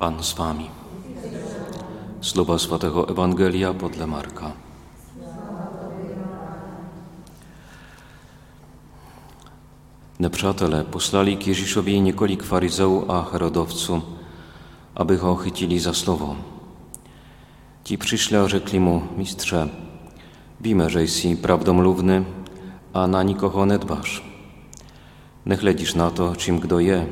Pan z wami. Słowa Świętego Ewangelia podle Marka. Nepřátelé poslali k Ježíšovi několik a herodowců, aby ho chytili za słowo. Ci przyszli a rzekli mu, mistrze, wiemy, że jsi prawdomluvny, a na dbasz. Nie chledzisz na to, czym kto je,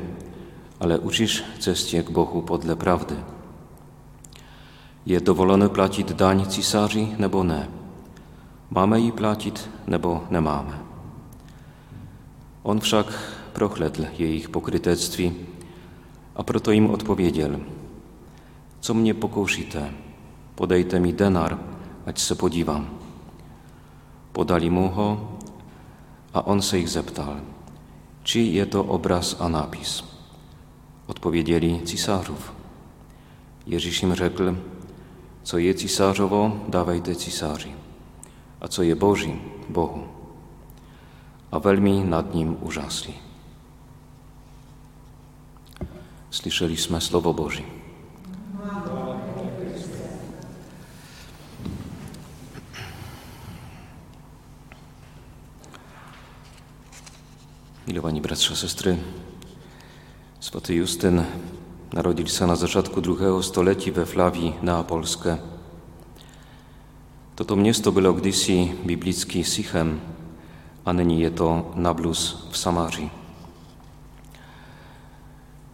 ale uczysz cestie k Bohu podle prawdy. Je dowolone placić dań cisarzy, nebo ne? Mamy i placić, nebo nie mamy? On wszak prochledl je ich pokrytectwi, a proto im odpowiedział, co mnie pokoušíte, podejte mi denar, ať se podívám. Podali mu ho, a on se ich zeptal, czy je to obraz a napis. Odpowiedzieli cisarzów. Ježíš im rzekł, co je cisarzowo, dawajte cisarzy, a co je Boży, Bohu. A welmi nad nim użasli. Słyszeliśmy Słowo Boże. Milowani bratrze, sestry, Swaty Justyn narodził się na zaczątku drugiego stulecia we Flawii Neapolskie. Toto město bylo kdysi biblický Sichem a nyní je to Nablus w Samarii.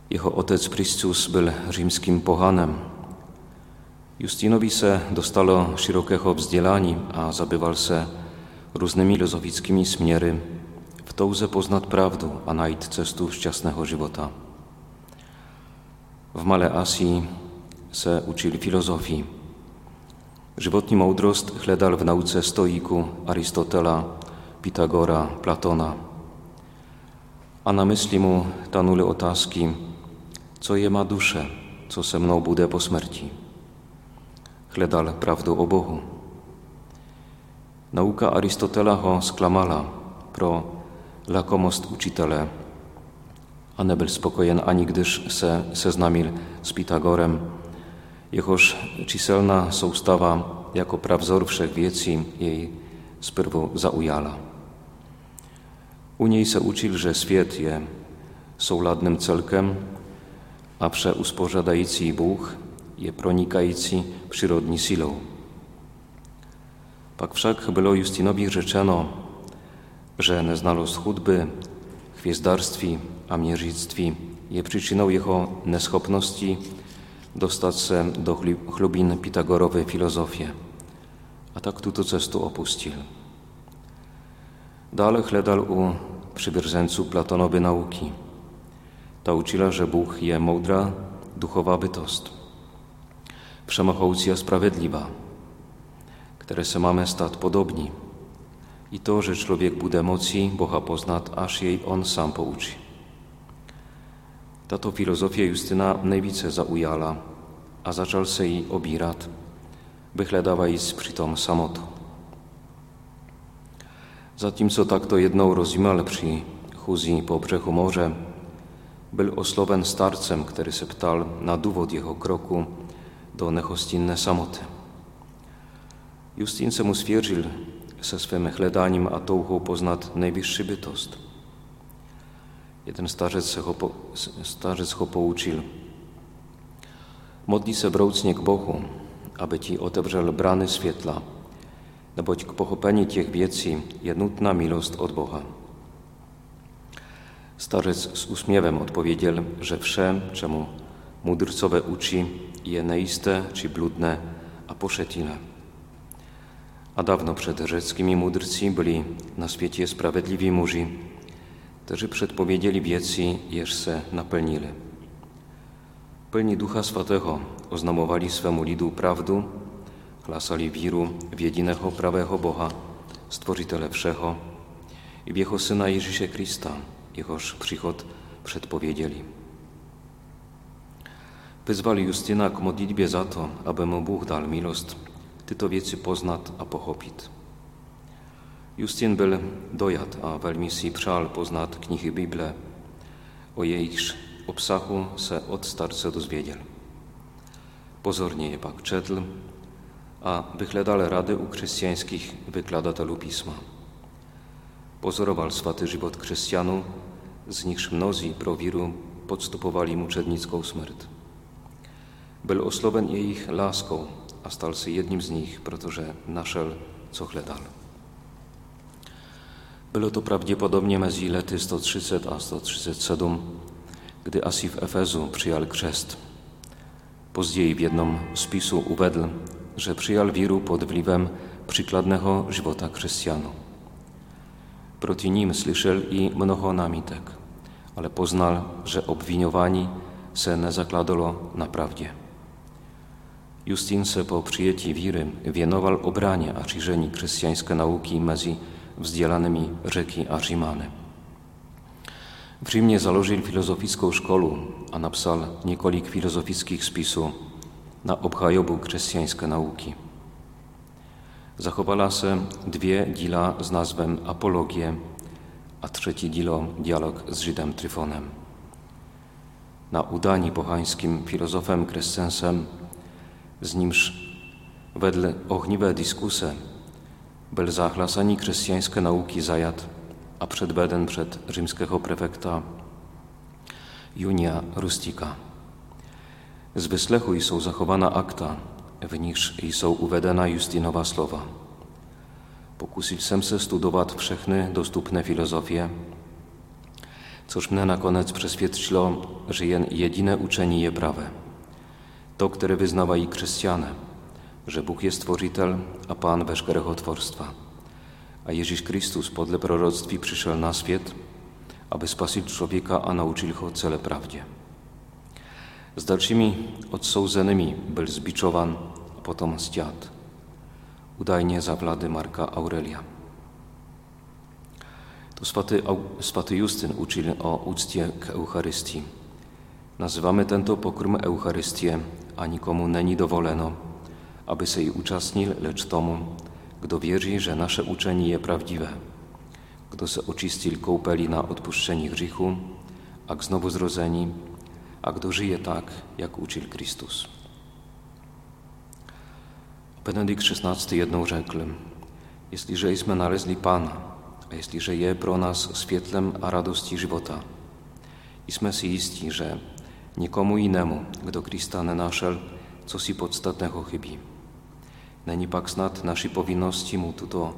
Jeho otec Priscus był rzymskim pohanem. Justinowi se dostalo szerokiego vzdělání a zabywał se różnymi lozowickimi smiery w touze poznat prawdu a najít cestu šťastného života. W Male Asii se uczyli filozofii. Żywotni moudrost chledal w nauce stoiku Arystotela, Pitagora, Platona. A na myśli mu tanuli otázky, co je ma duszę, co se mną bude po śmierci. Chledal prawdu o Bohu. Nauka Arystotela ho sklamala pro lakomost učitele, a nebyl spokojen ani gdyż se seznamil z Pitagorem, jehoż čiselna soustawa jako prawzor wszechwiedzi jej spierwu zaujala. U niej se uczył, że świat je souladnym celkem, a przeuspożadající Bóg je pronikający przyrodni silą. Pak wszak było Justinowi rzeczeno, że nie znalazł chudby, a měřictví je przyczyną jeho neschopności dostać do chlubin Pitagorowej filozofii, a tak tuto cestu opuścił. Dalej chledal u przywierzeńców Platonowej nauki. Ta uczyła, że Bóg je mądra, duchowa bytost, wszemochoucja sprawiedliwa, które se mamy stać podobni i to, że człowiek bude moci Boha poznat, aż jej on sam pouczy. Tato filozofia Justyna nejvíce zaujala a začal se jí obírat, vyhledávajíc přitom samotu. Zatímco takto jednou rozjímal při chůzí po břehu moře, byl osloven starcem, který se ptal na důvod jeho kroku do nehostinné samoty. Justin se mu stwierdził se swym chledaniem a touchą poznat najwyższy bytost. Jeden starzec ho, po, starzec ho poučil. Modli se broucnie k Bohu, aby ci otevřel brany světla, neboť k pochopení těch věcí je nutná milost od Boha. Starzec z uśmiewem odpowiedział, że wsze, czemu mudrcowe uczy, je neiste czy bludne, a poszetile. A dawno przed rzeckimi mudrcy byli na świecie sprawiedliwi muži, którzy przedpowiedzieli wieci, jeż se napełnili. Pełni Ducha Swatego oznamowali swemu lidu prawdu, hlasali wiru w jedynego prawego Boha, Stworzyciele Wszecho i w Jego Syna Jezusie Krista, Jehoż przychod przedpowiedzieli. Wyzwali Justyna k modlitbie za to, aby mu Bóg dal milost, tyto wieci poznat a pochopit. Justyn byl dojat a velmi si přál poznat knihy Bible. O jejichž obsahu se od starce dozvěděl. pozornie je pak četl a vyhledal rady u chrześcijańskich wykladatelů pisma. Pozoroval swaty żywot chrześcijanów, z nich mnozí pro víru podstupowali muczednicką śmierć. Był osloven jejich láskou a stal się jednym z nich, protože našel, co hledal. Było to prawdopodobnie mezi lety 130 a 137, gdy Asi w Efezu przyjął chrzest. Později w jednym spisu uvedl, że przyjął wiru pod wpływem przykładnego żywota chrześcijanu. Proti nim słyszał i mnoho namitek, ale poznal, że obwiniowani se nie zakładalo na prawdzie. Justin se po przyjęciu wiry wienował obranie a czyżeni chrześcijańskie nauki mezi vzdělanými řeky a Římány. W Rzymie założył filozoficką szkołę, a napisał několik filozofických spisów na obhajobu chrześcijańskie nauki. Zachowała się dwie dzieła z nazwem Apologie, a trzecie dzieło Dialog z Żydem Tryfonem. Na udani pochańskim filozofem Krescensem, z nimż wedle ogniwe dyskusje Byl zahlasani chrześcijańskie nauki zajad, a przed beden przed rzymskiego prefekta Junia Rustika. Z wyslechu są zachowana akta, w nich są uvedena Justinowa słowa. Pokusil jsem se studovat všechny dostupne filozofie, což mne nakonec přesvědčilo, że jen jedyne uczenie je prawe. To, które wyznawají chrześcijanie, że Bóg jest Stworzytel, a Pan weszkerego tworstwa. A Jezus Chrystus podle proroctwi przyszedł na świat, aby spasić człowieka, a nauczył go cele prawdzie. Z dalszymi odsołzanymi był zbiczowan, a potem zdziad. Udajnie za wlady Marka Aurelia. To swaty, swaty Justyn uczył o uczcie k Eucharystii. Nazywamy tento pokrm Eucharystię, a nikomu není dovoleno, aby se jí účastnil, lecz tomu, kdo věří, że nasze uczenie je prawdziwe, kdo se očistil koupeli na odpuszczenie grzechu, a k znowu zrodzeni, a kdo żyje tak, jak uczył Chrystus. Benedykt XVI jedną rzekł, jeśliże jesteśmy nalezli Pana, a jeśliże je pro nas świetlem a radości żywota, jesteśmy si isti, że nikomu innemu, kdo Krista nie naszel, co si podstatného chybí. Není pak snad naší povinnosti mu tuto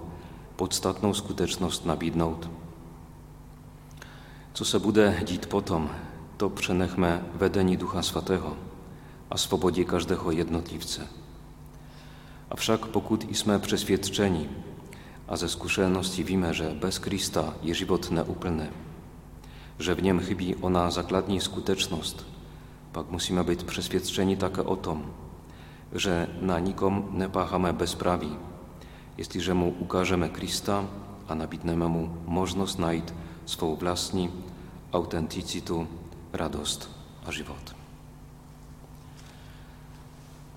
podstatnou skutečnost nabídnout. Co se bude dít potom, to přenechme vedení Ducha Svatého a swobodě każdego jednotlivce. Avšak pokud jsme přesvědčeni a ze zkušenosti víme, że bez Krista je život neúplny, że w niem chybí ona zakladní skuteczność, pak musimy być przeświadczeni také o tom, że na nikom nepáchame bezpraví, jestliže mu ukážeme Krista a nabídneme mu možnost najít svou vlastní autenticitu, radost a život.